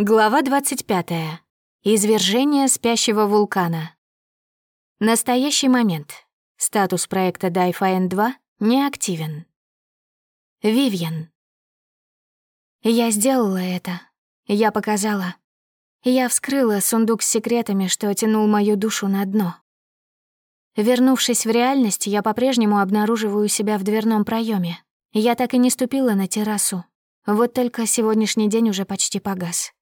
Глава 25. Извержение спящего вулкана. Настоящий момент. Статус проекта Daifa N2 не активен. Вивьен. Я сделала это. Я показала. Я вскрыла сундук с секретами, что тянул мою душу на дно. Вернувшись в реальность, я по-прежнему обнаруживаю себя в дверном проеме. Я так и не ступила на террасу. Вот только сегодняшний день уже почти погас.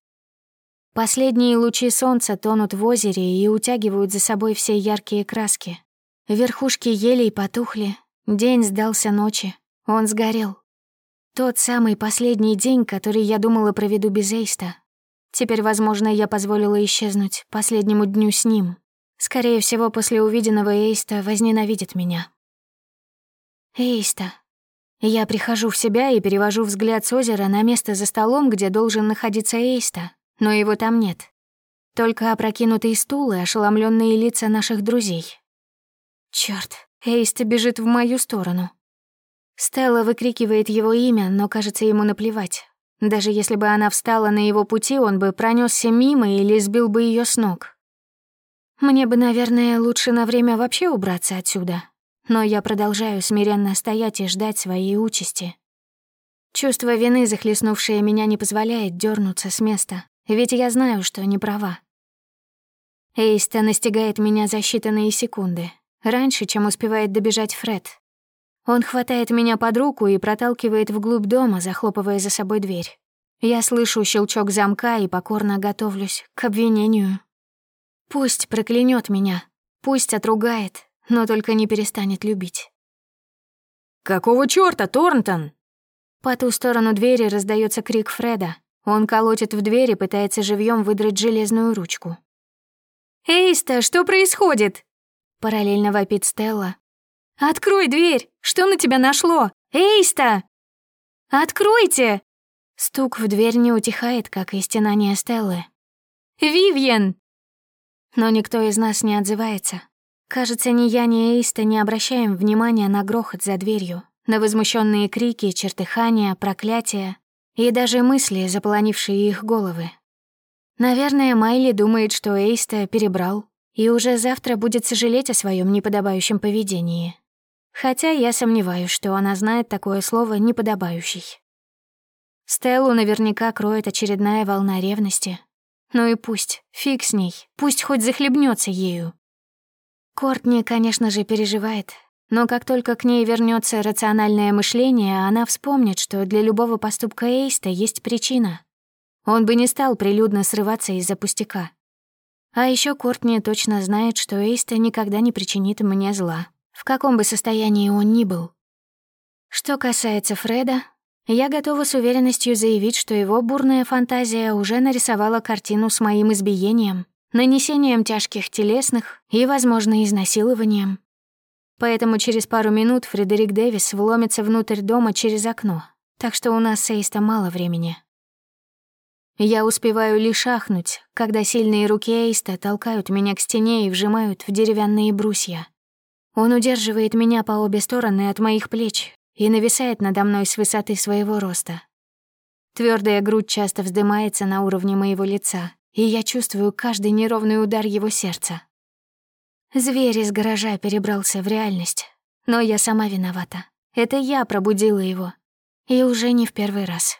Последние лучи солнца тонут в озере и утягивают за собой все яркие краски. Верхушки елей потухли, день сдался ночи, он сгорел. Тот самый последний день, который я думала проведу без Эйста. Теперь, возможно, я позволила исчезнуть последнему дню с ним. Скорее всего, после увиденного Эйста возненавидит меня. Эйста. Я прихожу в себя и перевожу взгляд с озера на место за столом, где должен находиться Эйста но его там нет. Только опрокинутые стулы, ошеломленные лица наших друзей. Черт, Эйста бежит в мою сторону. Стелла выкрикивает его имя, но, кажется, ему наплевать. Даже если бы она встала на его пути, он бы пронесся мимо или сбил бы ее с ног. Мне бы, наверное, лучше на время вообще убраться отсюда. Но я продолжаю смиренно стоять и ждать своей участи. Чувство вины, захлестнувшее меня, не позволяет дернуться с места. Ведь я знаю, что не права. Эйста настигает меня за считанные секунды, раньше, чем успевает добежать Фред. Он хватает меня под руку и проталкивает вглубь дома, захлопывая за собой дверь. Я слышу щелчок замка и покорно готовлюсь к обвинению. Пусть проклянет меня, пусть отругает, но только не перестанет любить. «Какого чёрта, Торнтон?» По ту сторону двери раздается крик Фреда, он колотит в дверь и пытается живьем выдрать железную ручку. «Эйста, что происходит?» Параллельно вопит Стелла. «Открой дверь! Что на тебя нашло? Эйста! Откройте!» Стук в дверь не утихает, как и стенание Стеллы. «Вивьен!» Но никто из нас не отзывается. Кажется, ни я, ни Эйста не обращаем внимания на грохот за дверью, на возмущенные крики, чертыхания, проклятия и даже мысли, заполонившие их головы. Наверное, Майли думает, что Эйста перебрал и уже завтра будет сожалеть о своем неподобающем поведении. Хотя я сомневаюсь, что она знает такое слово «неподобающий». Стеллу наверняка кроет очередная волна ревности. Ну и пусть, фиг с ней, пусть хоть захлебнется ею. Кортни, конечно же, переживает, но как только к ней вернется рациональное мышление, она вспомнит, что для любого поступка Эйста есть причина. Он бы не стал прилюдно срываться из-за пустяка. А еще Кортни точно знает, что Эйста никогда не причинит мне зла, в каком бы состоянии он ни был. Что касается Фреда, я готова с уверенностью заявить, что его бурная фантазия уже нарисовала картину с моим избиением, нанесением тяжких телесных и, возможно, изнасилованием. Поэтому через пару минут Фредерик Дэвис вломится внутрь дома через окно, так что у нас с Эйста мало времени. Я успеваю лишь ахнуть, когда сильные руки Эйста толкают меня к стене и вжимают в деревянные брусья. Он удерживает меня по обе стороны от моих плеч и нависает надо мной с высоты своего роста. Твердая грудь часто вздымается на уровне моего лица, и я чувствую каждый неровный удар его сердца. Зверь из гаража перебрался в реальность, но я сама виновата. Это я пробудила его. И уже не в первый раз.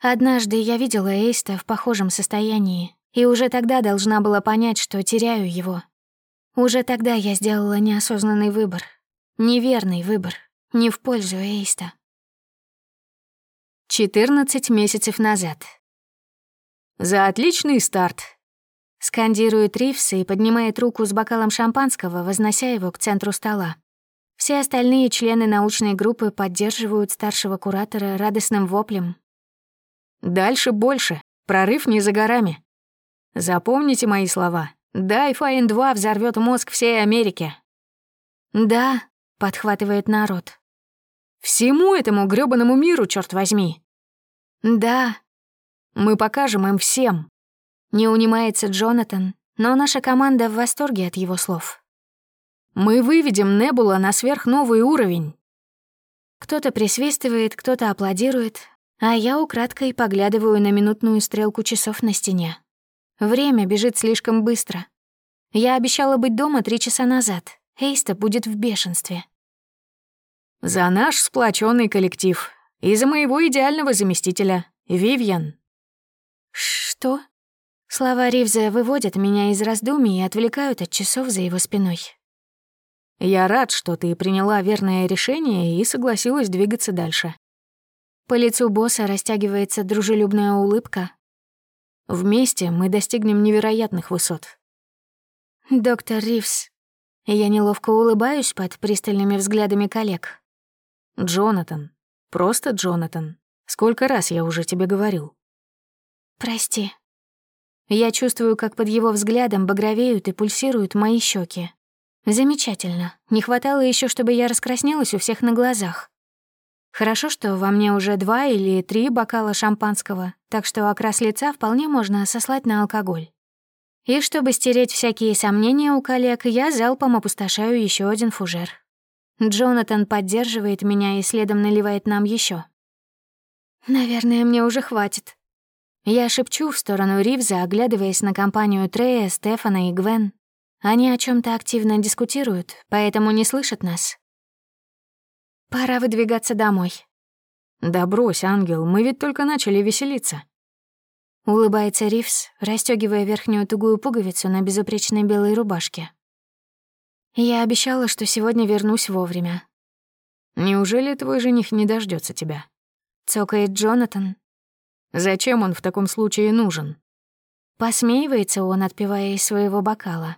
Однажды я видела Эйста в похожем состоянии, и уже тогда должна была понять, что теряю его. Уже тогда я сделала неосознанный выбор. Неверный выбор. Не в пользу Эйста. 14 месяцев назад. За отличный старт, Скандирует Ривс и поднимает руку с бокалом шампанского, вознося его к центру стола. Все остальные члены научной группы поддерживают старшего куратора радостным воплем. «Дальше больше. Прорыв не за горами. Запомните мои слова. Дай Файн 2 взорвет мозг всей Америки». «Да», — подхватывает народ. «Всему этому грёбаному миру, черт возьми». «Да». «Мы покажем им всем, не унимается Джонатан, но наша команда в восторге от его слов. «Мы выведем Небула на сверхновый уровень». Кто-то присвистывает, кто-то аплодирует, А я украдкой поглядываю на минутную стрелку часов на стене. Время бежит слишком быстро. Я обещала быть дома три часа назад. Эйста будет в бешенстве. «За наш сплоченный коллектив и за моего идеального заместителя, Вивьен». «Что?» Слова Ривза выводят меня из раздумий и отвлекают от часов за его спиной. «Я рад, что ты приняла верное решение и согласилась двигаться дальше». По лицу босса растягивается дружелюбная улыбка. «Вместе мы достигнем невероятных высот». «Доктор Ривз». Я неловко улыбаюсь под пристальными взглядами коллег. «Джонатан. Просто Джонатан. Сколько раз я уже тебе говорил?» «Прости». Я чувствую, как под его взглядом багровеют и пульсируют мои щеки. Замечательно. Не хватало еще, чтобы я раскраснелась у всех на глазах. Хорошо, что во мне уже два или три бокала шампанского, так что окрас лица вполне можно сослать на алкоголь. И чтобы стереть всякие сомнения у коллег, я залпом опустошаю еще один фужер. Джонатан поддерживает меня и следом наливает нам еще. «Наверное, мне уже хватит». Я шепчу в сторону Ривза, оглядываясь на компанию Трея, Стефана и Гвен. Они о чем то активно дискутируют, поэтому не слышат нас. Пора выдвигаться домой. «Да брось, ангел, мы ведь только начали веселиться». Улыбается Ривз, расстёгивая верхнюю тугую пуговицу на безупречной белой рубашке. Я обещала, что сегодня вернусь вовремя. Неужели твой жених не дождется тебя? Цокает Джонатан. Зачем он в таком случае нужен? Посмеивается он, отпивая из своего бокала.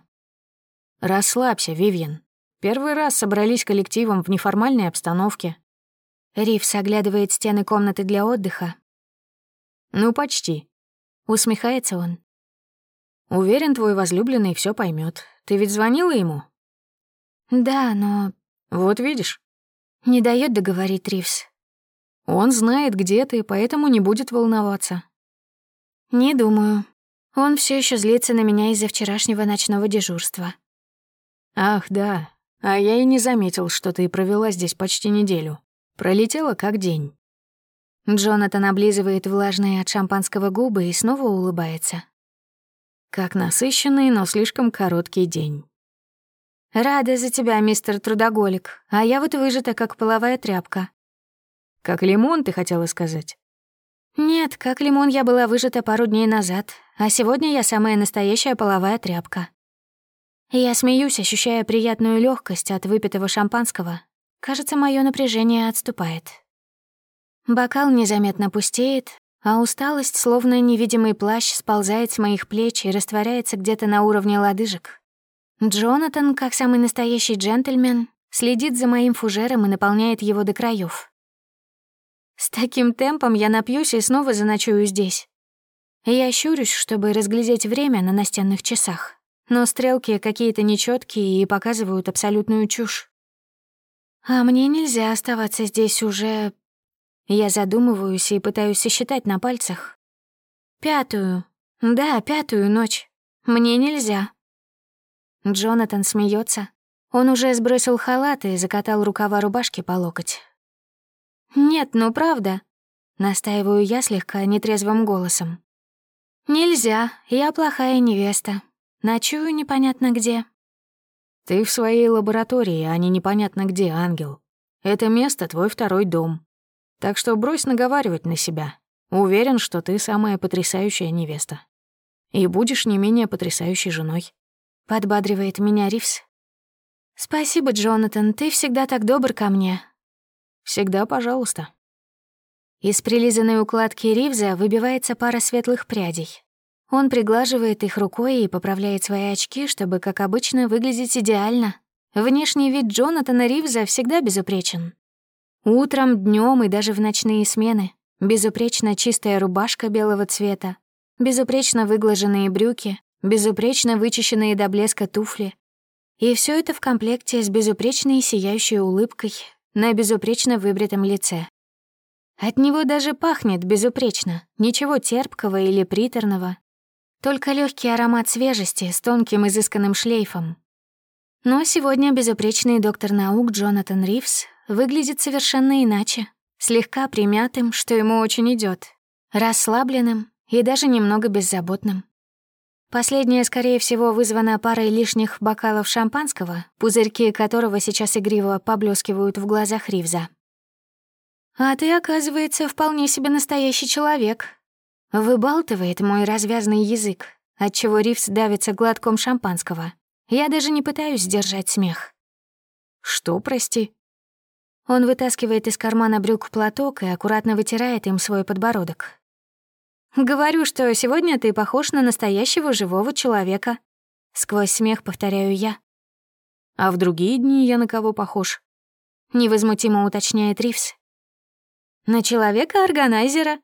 Расслабься, Вивьен. Первый раз собрались коллективом в неформальной обстановке. Ривс оглядывает стены комнаты для отдыха. Ну, почти. Усмехается он. Уверен, твой возлюбленный все поймет. Ты ведь звонила ему? Да, но... Вот видишь. Не дает договорить Ривс. Он знает, где ты, поэтому не будет волноваться. Не думаю. Он все еще злится на меня из-за вчерашнего ночного дежурства. Ах, да. А я и не заметил, что ты провела здесь почти неделю. Пролетела как день. Джонатан облизывает влажные от шампанского губы и снова улыбается. Как насыщенный, но слишком короткий день. «Рада за тебя, мистер Трудоголик, а я вот выжата, как половая тряпка». «Как лимон, ты хотела сказать?» «Нет, как лимон я была выжата пару дней назад, а сегодня я самая настоящая половая тряпка». Я смеюсь, ощущая приятную легкость от выпитого шампанского. Кажется, мое напряжение отступает. Бокал незаметно пустеет, а усталость, словно невидимый плащ, сползает с моих плеч и растворяется где-то на уровне лодыжек. Джонатан, как самый настоящий джентльмен, следит за моим фужером и наполняет его до краев. С таким темпом я напьюсь и снова заночую здесь. Я щурюсь, чтобы разглядеть время на настенных часах, но стрелки какие-то нечеткие и показывают абсолютную чушь. А мне нельзя оставаться здесь уже... Я задумываюсь и пытаюсь сосчитать на пальцах. Пятую. Да, пятую ночь. Мне нельзя. Джонатан смеется. Он уже сбросил халат и закатал рукава рубашки по локоть. «Нет, ну правда», — настаиваю я слегка нетрезвым голосом. «Нельзя, я плохая невеста. Ночую непонятно где». «Ты в своей лаборатории, а не непонятно где, ангел. Это место — твой второй дом. Так что брось наговаривать на себя. Уверен, что ты самая потрясающая невеста. И будешь не менее потрясающей женой. — подбадривает меня Ривс. «Спасибо, Джонатан, ты всегда так добр ко мне». «Всегда пожалуйста». Из прилизанной укладки Ривза выбивается пара светлых прядей. Он приглаживает их рукой и поправляет свои очки, чтобы, как обычно, выглядеть идеально. Внешний вид Джонатана Ривза всегда безупречен. Утром, днем и даже в ночные смены. Безупречно чистая рубашка белого цвета, безупречно выглаженные брюки, безупречно вычищенные до блеска туфли. И все это в комплекте с безупречной сияющей улыбкой на безупречно выбритом лице. От него даже пахнет безупречно, ничего терпкого или приторного, только легкий аромат свежести с тонким изысканным шлейфом. Но сегодня безупречный доктор наук Джонатан Ривз выглядит совершенно иначе. слегка примятым, что ему очень идет, расслабленным и даже немного беззаботным. Последнее, скорее всего, вызвано парой лишних бокалов шампанского, пузырьки которого сейчас игриво поблескивают в глазах Ривза. «А ты, оказывается, вполне себе настоящий человек», — выбалтывает мой развязный язык, отчего Ривз давится глотком шампанского. Я даже не пытаюсь сдержать смех. «Что, прости?» Он вытаскивает из кармана брюк платок и аккуратно вытирает им свой подбородок. «Говорю, что сегодня ты похож на настоящего живого человека». Сквозь смех повторяю я. «А в другие дни я на кого похож?» Невозмутимо уточняет Ривз. «На человека-органайзера».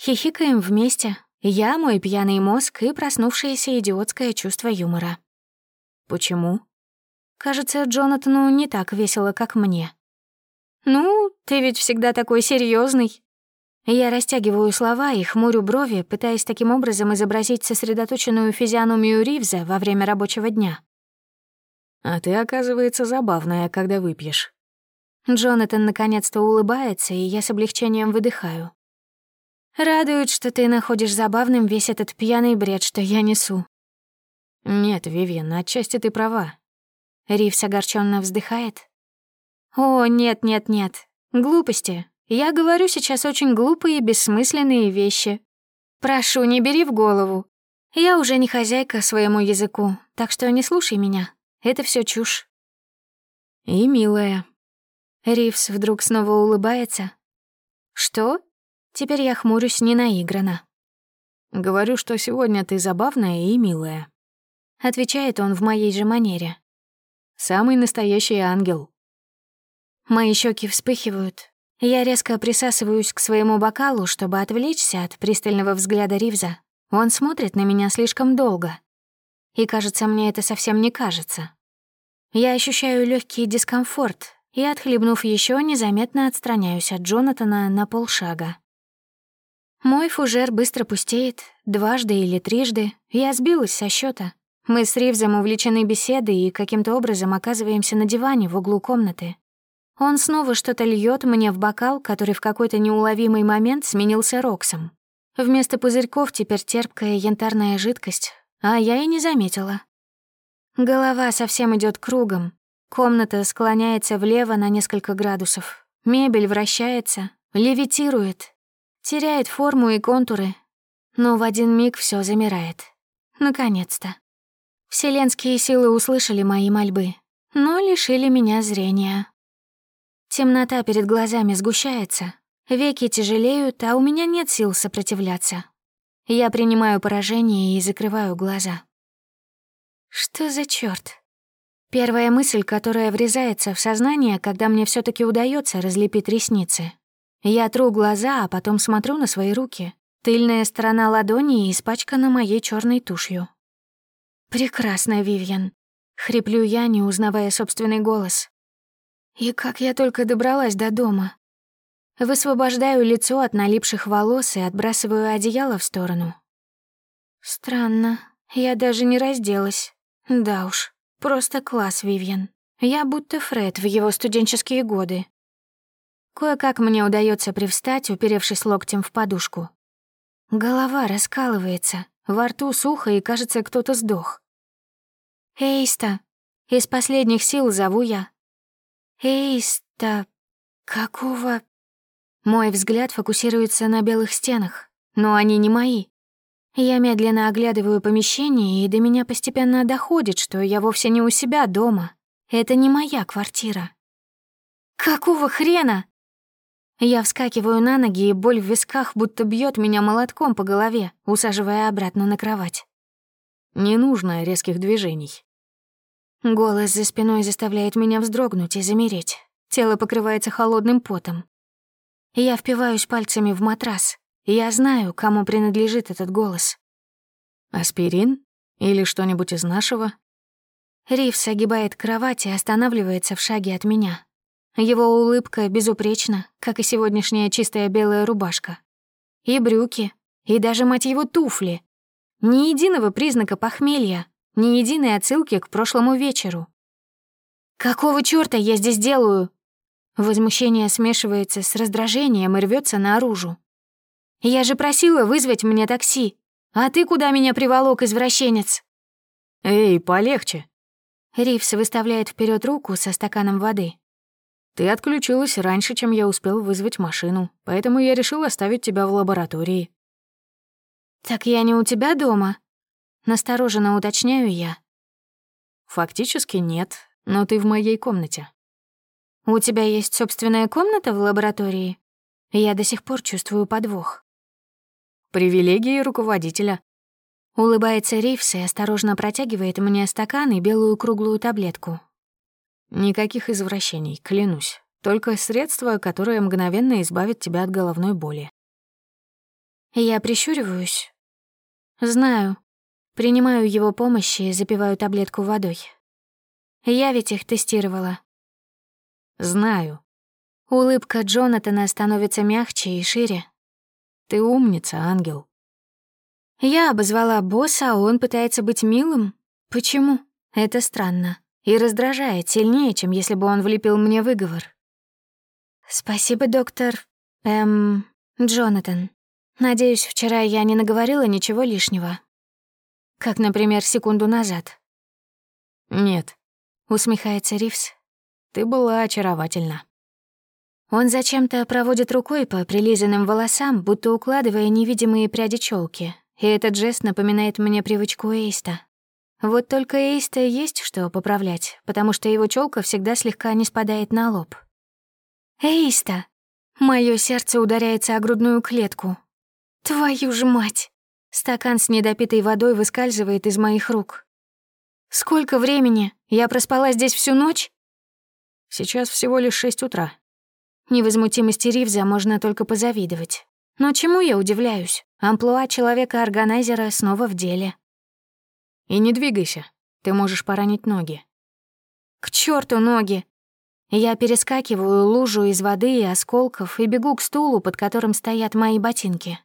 Хихикаем вместе. Я, мой пьяный мозг и проснувшееся идиотское чувство юмора. «Почему?» Кажется, Джонатану не так весело, как мне. «Ну, ты ведь всегда такой серьезный. Я растягиваю слова и хмурю брови, пытаясь таким образом изобразить сосредоточенную физиономию Ривза во время рабочего дня. «А ты, оказывается, забавная, когда выпьешь». Джонатан наконец-то улыбается, и я с облегчением выдыхаю. «Радует, что ты находишь забавным весь этот пьяный бред, что я несу». «Нет, Вивьен, отчасти ты права». Ривз огорченно вздыхает. «О, нет-нет-нет, глупости. Я говорю сейчас очень глупые и бессмысленные вещи. Прошу, не бери в голову. Я уже не хозяйка своему языку, так что не слушай меня. Это все чушь». «И милая». Ривз вдруг снова улыбается. «Что?» Теперь я хмурюсь ненаигранно. «Говорю, что сегодня ты забавная и милая», — отвечает он в моей же манере. «Самый настоящий ангел». Мои щеки вспыхивают. Я резко присасываюсь к своему бокалу, чтобы отвлечься от пристального взгляда Ривза. Он смотрит на меня слишком долго. И, кажется, мне это совсем не кажется. Я ощущаю легкий дискомфорт и, отхлебнув еще, незаметно отстраняюсь от Джонатана на полшага. Мой фужер быстро пустеет, дважды или трижды. Я сбилась со счета. Мы с Ривзом увлечены беседой и каким-то образом оказываемся на диване в углу комнаты. Он снова что-то льет мне в бокал, который в какой-то неуловимый момент сменился роксом. Вместо пузырьков теперь терпкая янтарная жидкость, а я и не заметила. Голова совсем идет кругом. Комната склоняется влево на несколько градусов. Мебель вращается, левитирует, теряет форму и контуры. Но в один миг все замирает. Наконец-то. Вселенские силы услышали мои мольбы, но лишили меня зрения. Темнота перед глазами сгущается, веки тяжелеют, а у меня нет сил сопротивляться. Я принимаю поражение и закрываю глаза. Что за чёрт? Первая мысль, которая врезается в сознание, когда мне все таки удается разлепить ресницы. Я тру глаза, а потом смотрю на свои руки. Тыльная сторона ладони испачкана моей черной тушью. «Прекрасно, Вивьен», — хриплю я, не узнавая собственный голос. И как я только добралась до дома. Высвобождаю лицо от налипших волос и отбрасываю одеяло в сторону. Странно, я даже не разделась. Да уж, просто класс, Вивьен. Я будто Фред в его студенческие годы. Кое-как мне удается привстать, уперевшись локтем в подушку. Голова раскалывается, во рту сухо и, кажется, кто-то сдох. «Эйста!» Из последних сил зову я, Эйста... какого... Мой взгляд фокусируется на белых стенах, но они не мои. Я медленно оглядываю помещение, и до меня постепенно доходит, что я вовсе не у себя дома. Это не моя квартира. Какого хрена? Я вскакиваю на ноги, и боль в висках будто бьет меня молотком по голове, усаживая обратно на кровать. Не нужно резких движений. Голос за спиной заставляет меня вздрогнуть и замереть. Тело покрывается холодным потом. Я впиваюсь пальцами в матрас. Я знаю, кому принадлежит этот голос. «Аспирин? Или что-нибудь из нашего?» Рив согибает кровать и останавливается в шаге от меня. Его улыбка безупречна, как и сегодняшняя чистая белая рубашка. И брюки, и даже, мать его, туфли. Ни единого признака похмелья, ни единой отсылки к прошлому вечеру. «Какого чёрта я здесь делаю?» Возмущение смешивается с раздражением и рвется наружу. «Я же просила вызвать мне такси. А ты куда меня приволок, извращенец?» «Эй, полегче!» Ривс выставляет вперед руку со стаканом воды. «Ты отключилась раньше, чем я успел вызвать машину, поэтому я решил оставить тебя в лаборатории». «Так я не у тебя дома?» Настороженно уточняю я. «Фактически нет, но ты в моей комнате». «У тебя есть собственная комната в лаборатории?» Я до сих пор чувствую подвох. «Привилегии руководителя». Улыбается Ривс и осторожно протягивает мне стакан и белую круглую таблетку. Никаких извращений, клянусь. Только средство, которое мгновенно избавит тебя от головной боли. Я прищуриваюсь. Знаю. Принимаю его помощь и запиваю таблетку водой. Я ведь их тестировала. Знаю. Улыбка Джонатана становится мягче и шире. Ты умница, ангел. Я обозвала босса, а он пытается быть милым. Почему? Это странно. И раздражает сильнее, чем если бы он влепил мне выговор. Спасибо, доктор... Эм... Джонатан. Надеюсь, вчера я не наговорила ничего лишнего. Как, например, секунду назад. «Нет», — усмехается Ривс. «Ты была очаровательна». Он зачем-то проводит рукой по прилизанным волосам, будто укладывая невидимые пряди челки, и этот жест напоминает мне привычку Эйста. Вот только Эйста есть что поправлять, потому что его челка всегда слегка не спадает на лоб. «Эйста!» Моё сердце ударяется о грудную клетку. «Твою ж мать!» Стакан с недопитой водой выскальзывает из моих рук. «Сколько времени? Я проспала здесь всю ночь?» «Сейчас всего лишь шесть утра». Невозмутимости Ривза можно только позавидовать. Но чему я удивляюсь? Амплуа человека-органайзера снова в деле. И не двигайся, ты можешь поранить ноги. К черту ноги! Я перескакиваю лужу из воды и осколков и бегу к стулу, под которым стоят мои ботинки.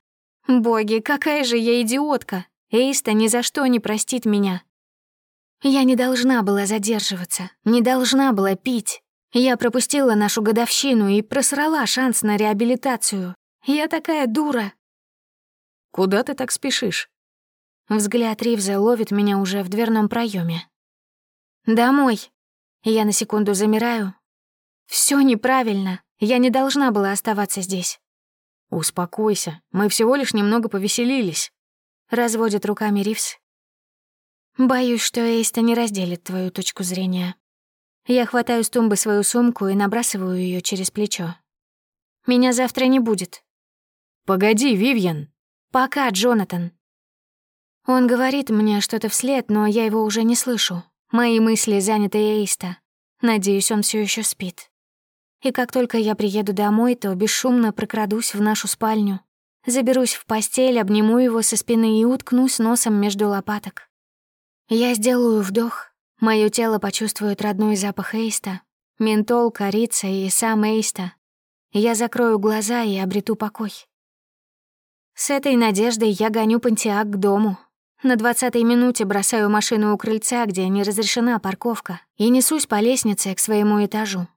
Боги, какая же я идиотка! Эйста ни за что не простит меня. Я не должна была задерживаться, не должна была пить. Я пропустила нашу годовщину и просрала шанс на реабилитацию. Я такая дура. Куда ты так спешишь? Взгляд Ривза ловит меня уже в дверном проеме. Домой. Я на секунду замираю. Все неправильно. Я не должна была оставаться здесь. «Успокойся, мы всего лишь немного повеселились», — разводит руками Ривз. «Боюсь, что Эйста не разделит твою точку зрения. Я хватаю с тумбы свою сумку и набрасываю ее через плечо. Меня завтра не будет». «Погоди, Вивьен!» «Пока, Джонатан». Он говорит мне что-то вслед, но я его уже не слышу. Мои мысли заняты Эйста. Надеюсь, он все еще спит. И как только я приеду домой, то бесшумно прокрадусь в нашу спальню. Заберусь в постель, обниму его со спины и уткнусь носом между лопаток. Я сделаю вдох. Моё тело почувствует родной запах Эйста. Ментол, корица и сам Эйста. Я закрою глаза и обрету покой. С этой надеждой я гоню Пантиак к дому. На двадцатой минуте бросаю машину у крыльца, где не разрешена парковка, и несусь по лестнице к своему этажу.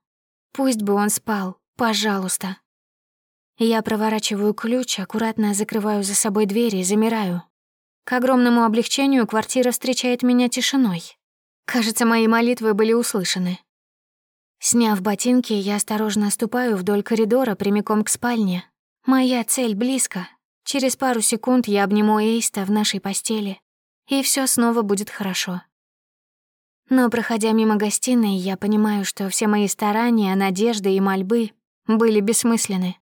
Пусть бы он спал, пожалуйста. Я проворачиваю ключ, аккуратно закрываю за собой дверь и замираю. К огромному облегчению квартира встречает меня тишиной. Кажется, мои молитвы были услышаны. Сняв ботинки, я осторожно ступаю вдоль коридора прямиком к спальне. Моя цель близко. Через пару секунд я обниму Эйста в нашей постели, и все снова будет хорошо. Но, проходя мимо гостиной, я понимаю, что все мои старания, надежды и мольбы были бессмысленны.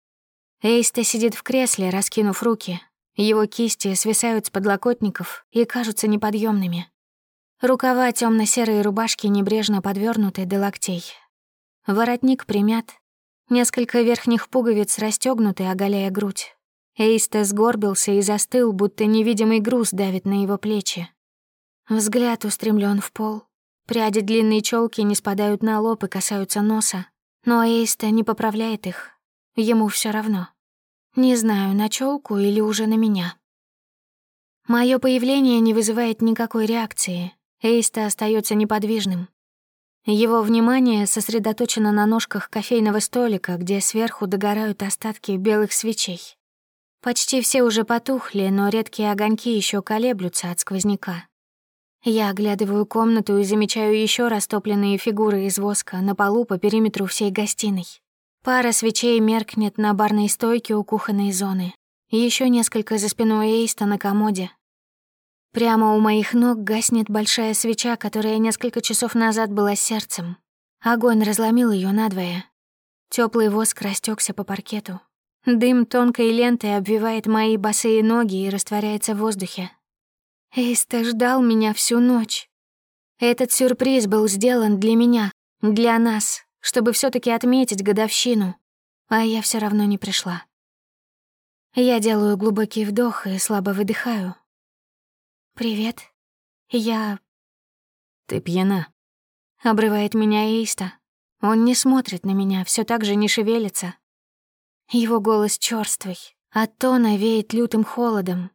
Эйста сидит в кресле, раскинув руки. Его кисти свисают с подлокотников и кажутся неподъемными. Рукава темно серой рубашки небрежно подвернуты до локтей. Воротник примят. Несколько верхних пуговиц расстегнуты, оголяя грудь. Эйста сгорбился и застыл, будто невидимый груз давит на его плечи. Взгляд устремлен в пол. Пряди длинной челки не спадают на лоб и касаются носа. Но Эйста не поправляет их. Ему все равно. Не знаю, на челку или уже на меня. Мое появление не вызывает никакой реакции. Эйста остается неподвижным. Его внимание сосредоточено на ножках кофейного столика, где сверху догорают остатки белых свечей. Почти все уже потухли, но редкие огоньки еще колеблются от сквозняка. Я оглядываю комнату и замечаю еще растопленные фигуры из воска на полу по периметру всей гостиной. Пара свечей меркнет на барной стойке у кухонной зоны. Еще несколько за спиной Эйста на комоде. Прямо у моих ног гаснет большая свеча, которая несколько часов назад была сердцем. Огонь разломил ее надвое. Теплый воск растекся по паркету. Дым тонкой лентой обвивает мои босые ноги и растворяется в воздухе. Эйста ждал меня всю ночь. Этот сюрприз был сделан для меня, для нас, чтобы все таки отметить годовщину, а я все равно не пришла. Я делаю глубокий вдох и слабо выдыхаю. «Привет. Я...» «Ты пьяна», — обрывает меня Эйста. Он не смотрит на меня, все так же не шевелится. Его голос чёрствый, от тона веет лютым холодом,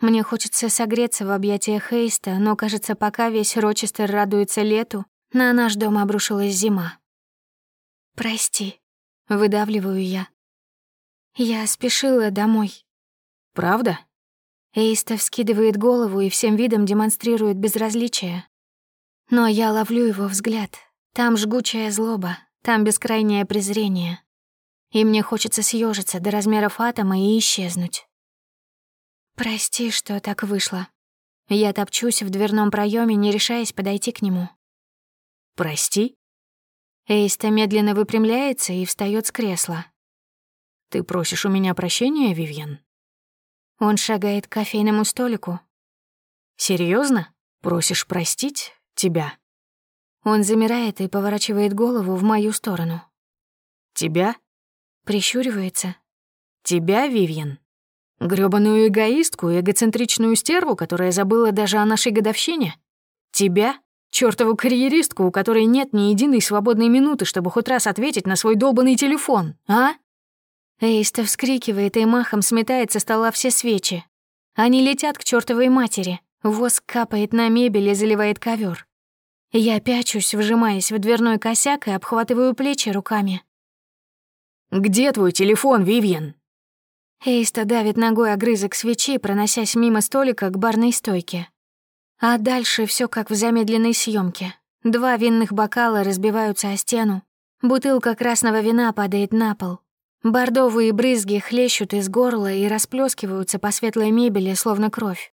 мне хочется согреться в объятиях Хейста, но, кажется, пока весь Рочестер радуется лету, на наш дом обрушилась зима. «Прости», — выдавливаю я. Я спешила домой. «Правда?» Эйста вскидывает голову и всем видом демонстрирует безразличие. Но я ловлю его взгляд. Там жгучая злоба, там бескрайнее презрение. И мне хочется съежиться до размеров атома и исчезнуть. «Прости, что так вышло». Я топчусь в дверном проеме, не решаясь подойти к нему. «Прости?» Эйста медленно выпрямляется и встает с кресла. «Ты просишь у меня прощения, Вивьен?» Он шагает к кофейному столику. Серьезно? Просишь простить тебя?» Он замирает и поворачивает голову в мою сторону. «Тебя?» Прищуривается. «Тебя, Вивьен?» Грёбаную эгоистку эгоцентричную стерву, которая забыла даже о нашей годовщине? Тебя? чёртову карьеристку, у которой нет ни единой свободной минуты, чтобы хоть раз ответить на свой долбанный телефон, а? Эйста вскрикивает и махом сметает со стола все свечи. Они летят к чёртовой матери. Воск капает на мебель и заливает ковер. Я пячусь, вжимаясь в дверной косяк и обхватываю плечи руками. «Где твой телефон, Вивьен?» Эйста давит ногой огрызок свечи, проносясь мимо столика к барной стойке. А дальше все как в замедленной съемке. Два винных бокала разбиваются о стену. Бутылка красного вина падает на пол. Бордовые брызги хлещут из горла и расплескиваются по светлой мебели, словно кровь.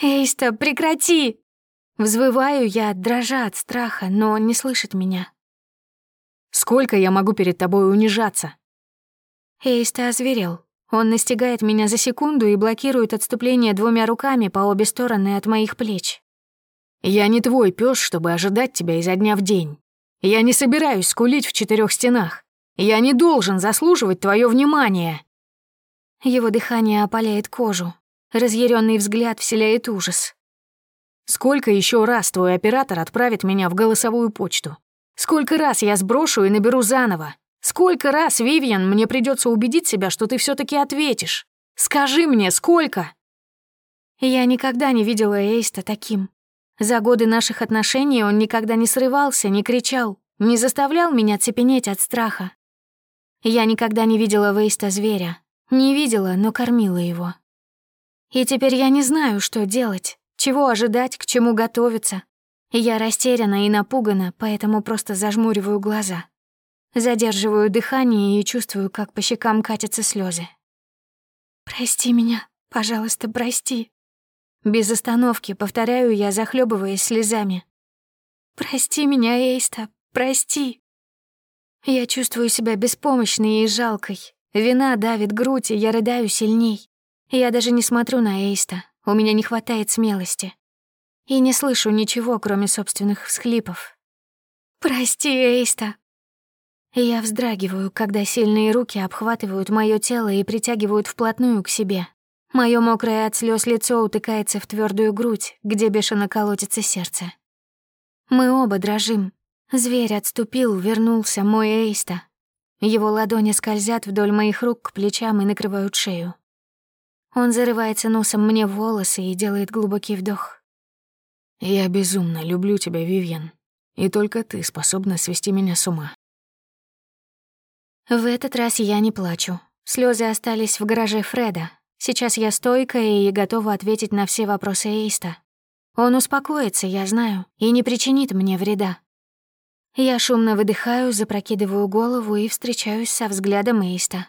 «Эйста, прекрати!» Взвываю я, дрожа от страха, но он не слышит меня. «Сколько я могу перед тобой унижаться?» Эйста озверел. Он настигает меня за секунду и блокирует отступление двумя руками по обе стороны от моих плеч. «Я не твой пес, чтобы ожидать тебя изо дня в день. Я не собираюсь скулить в четырех стенах. Я не должен заслуживать твое внимание». Его дыхание опаляет кожу. Разъяренный взгляд вселяет ужас. «Сколько еще раз твой оператор отправит меня в голосовую почту? Сколько раз я сброшу и наберу заново? Сколько раз, Вивьен, мне придется убедить себя, что ты все таки ответишь? Скажи мне, сколько?» Я никогда не видела Эйста таким. За годы наших отношений он никогда не срывался, не кричал, не заставлял меня цепенеть от страха. Я никогда не видела Вейста зверя. Не видела, но кормила его. И теперь я не знаю, что делать, чего ожидать, к чему готовиться. Я растеряна и напугана, поэтому просто зажмуриваю глаза. Задерживаю дыхание и чувствую, как по щекам катятся слезы. «Прости меня, пожалуйста, прости». Без остановки повторяю я, захлебываясь слезами. «Прости меня, Эйста, прости». Я чувствую себя беспомощной и жалкой. Вина давит грудь, и я рыдаю сильней. Я даже не смотрю на Эйста, у меня не хватает смелости. И не слышу ничего, кроме собственных всхлипов. «Прости, Эйста, я вздрагиваю, когда сильные руки обхватывают мое тело и притягивают вплотную к себе. Мое мокрое от слез лицо утыкается в твердую грудь, где бешено колотится сердце. Мы оба дрожим. Зверь отступил, вернулся, мой Эйста. Его ладони скользят вдоль моих рук к плечам и накрывают шею. Он зарывается носом мне в волосы и делает глубокий вдох. «Я безумно люблю тебя, Вивьен. И только ты способна свести меня с ума. В этот раз я не плачу. Слезы остались в гараже Фреда. Сейчас я стойкая и готова ответить на все вопросы Эйста. Он успокоится, я знаю, и не причинит мне вреда. Я шумно выдыхаю, запрокидываю голову и встречаюсь со взглядом Эйста.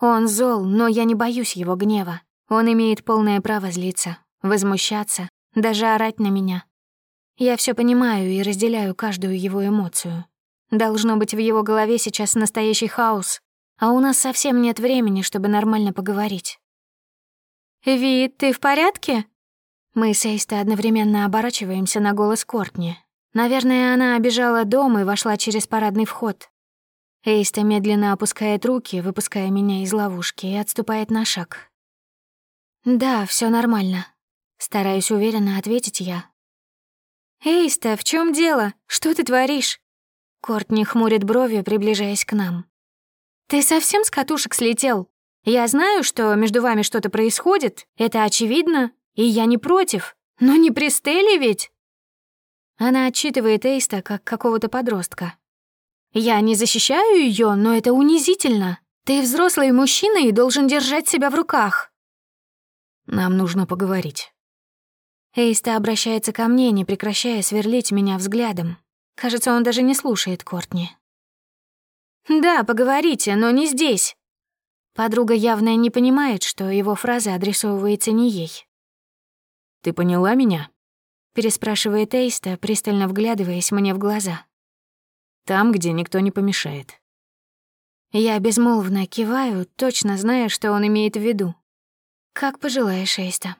Он зол, но я не боюсь его гнева. Он имеет полное право злиться, возмущаться, даже орать на меня. Я все понимаю и разделяю каждую его эмоцию. Должно быть, в его голове сейчас настоящий хаос, а у нас совсем нет времени, чтобы нормально поговорить. «Ви, ты в порядке?» Мы с Эйста одновременно оборачиваемся на голос Кортни. Наверное, она обижала дом и вошла через парадный вход. Эйста медленно опускает руки, выпуская меня из ловушки, и отступает на шаг. «Да, все нормально», — стараюсь уверенно ответить я. «Эйста, в чем дело? Что ты творишь?» Кортни хмурит брови, приближаясь к нам. «Ты совсем с катушек слетел? Я знаю, что между вами что-то происходит, это очевидно, и я не против, но не при Стелле ведь?» Она отчитывает Эйста как какого-то подростка. «Я не защищаю ее, но это унизительно. Ты взрослый мужчина и должен держать себя в руках». «Нам нужно поговорить». Эйста обращается ко мне, не прекращая сверлить меня взглядом. Кажется, он даже не слушает Кортни. «Да, поговорите, но не здесь». Подруга явно не понимает, что его фраза адресовывается не ей. «Ты поняла меня?» переспрашивает Эйста, пристально вглядываясь мне в глаза. Там, где никто не помешает. Я безмолвно киваю, точно зная, что он имеет в виду. Как пожелаешь, Эйста.